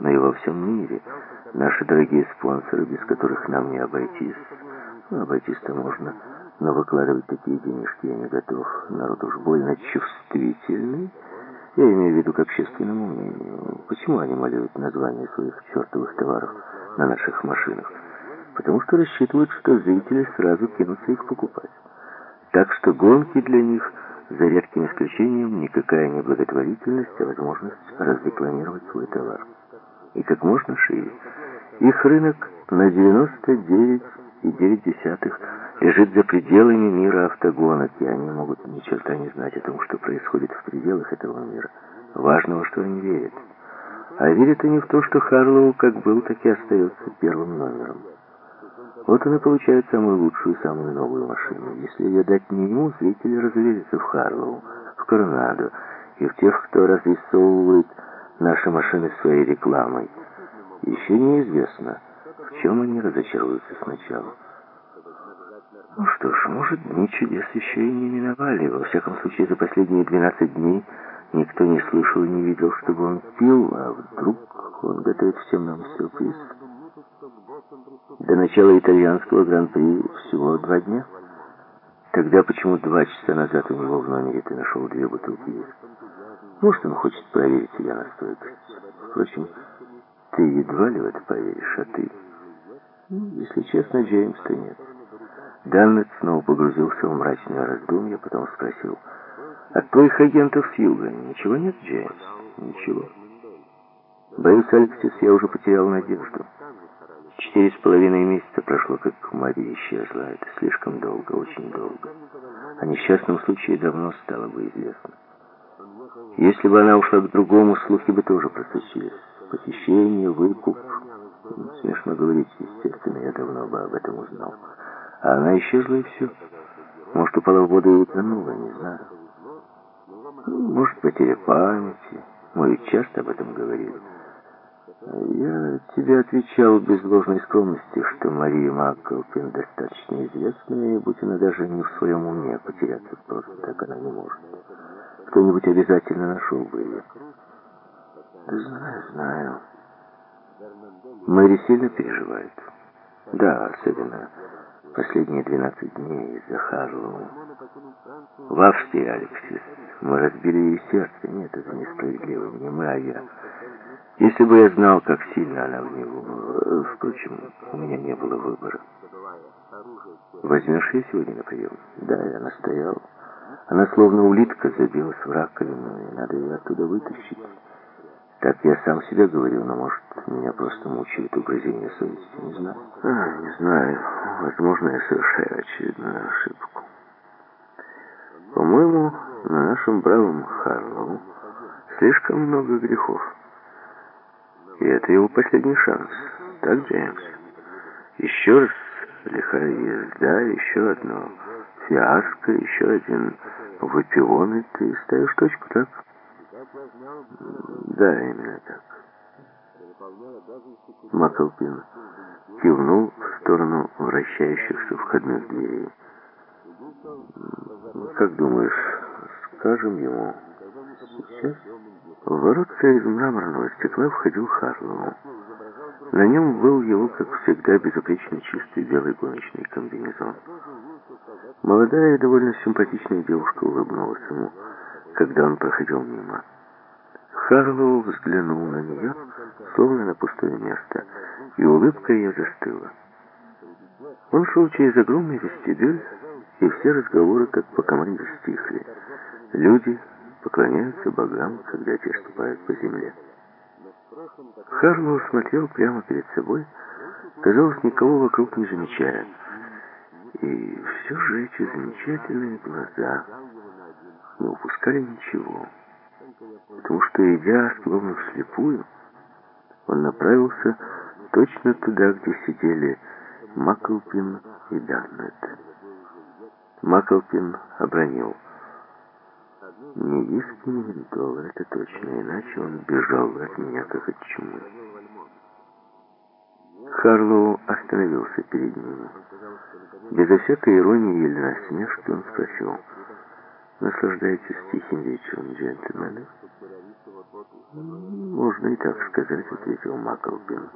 но и во всем мире. Наши дорогие спонсоры, без которых нам не обойтись. Ну, обойтись-то можно, но выкладывать такие денежки я не готов. Народ уж больно чувствительный. Я имею в виду к общественному мнению. Почему они малюют названия своих чертовых товаров на наших машинах? Потому что рассчитывают, что зрители сразу кинутся их покупать. Так что гонки для них, за редким исключением, никакая не благотворительность, а возможность разрекламировать свой товар. И как можно шире. Их рынок на 99,9 лежит за пределами мира автогонок, и они могут ни черта не знать о том, что происходит в пределах этого мира. Важного, что они верят. А верят они в то, что Харлоу как был, так и остается первым номером. Вот он и получает самую лучшую, самую новую машину. Если ее дать не ему, зрители разверятся в Харлоу, в Коронадо и в тех, кто разрисовывает наши машины своей рекламой. Еще неизвестно, в чем они разочаруются сначала. Ну что ж, может, дни чудес еще и не миновали. Во всяком случае, за последние 12 дней никто не слышал и не видел, чтобы он пил, а вдруг он готовит всем нам сюрприз. До начала итальянского гран-при всего два дня. Тогда почему два часа назад у него в номере ты нашел две бутылки виски? Может, он хочет проверить тебя на стойкость. Впрочем, ты едва ли в это поверишь, а ты? Ну, если честно, Джеймс-то нет. Даннет снова погрузился в мрачное раздумье, потом спросил, от твоих агентов юга ничего нет, Джеймс? Ничего. Боюсь, Алексис, я уже потерял надежду. Четыре с половиной месяца прошло, как Мария исчезла. Это слишком долго, очень долго. О несчастном случае давно стало бы известно. Если бы она ушла к другому, слухи бы тоже просочились. Похищение, выкуп. Смешно говорить, естественно, я давно бы об этом узнал. А она исчезла и все. Может, упала в воду и утонула, не знаю. Может, потеря памяти. Мы ведь часто об этом говорили. Я тебе отвечал без ложной скромности, что Мария Макколпин достаточно известная, и будь она даже не в своем уме, потеряться просто так она не может. Кто-нибудь обязательно нашел бы ее. Знаю, знаю. Мэри сильно переживает. Да, особенно последние 12 дней из-за Харлоу. В Австрии, Алексис, мы разбили ей сердце. Нет, это несправедливо. Не мы, а я. Если бы я знал, как сильно она в него... Впрочем, у меня не было выбора. Возьмешь ее сегодня на прием? Да, я настоял. Она словно улитка забилась в раковину, и надо ее оттуда вытащить. Так я сам себе говорил, но, может, меня просто мучает угрызение совести, не знаю. А, не знаю. Возможно, я совершаю очередную ошибку. По-моему, на нашем бравом Харлоу слишком много грехов. И это его последний шанс. Так, Джеймс? Еще раз лихая езда, еще одно фиаско, еще один выпион, и ты ставишь точку, так? Да, именно так. Маклпин кивнул в сторону вращающихся входных дверей. Как думаешь, скажем ему сейчас? В воротца из мраморного стекла входил Харлоу. На нем был его, как всегда, безупречно чистый белый гоночный комбинезон. Молодая и довольно симпатичная девушка улыбнулась ему, когда он проходил мимо. Харлоу взглянул на нее, словно на пустое место, и улыбка ее застыла. Он шел через огромный вестибюль, и все разговоры, как по команде, стихли. Люди поклоняются богам, когда те ступают по земле. Харлоу смотрел прямо перед собой, казалось, никого вокруг не замечая. И все же эти замечательные глаза не упускали ничего. Потому что, идя словно вслепую, он направился точно туда, где сидели Маклпин и Даннет. Маклпин обронил. Не виски, не ментола, это точно, иначе он бежал от меня, как от чумы. Харлоу остановился перед ним. Безо всякой иронии или насмешки он спросил, «Наслаждаетесь тихим вечером, джентльмены?» «Можно и так сказать», — ответил Маклпин.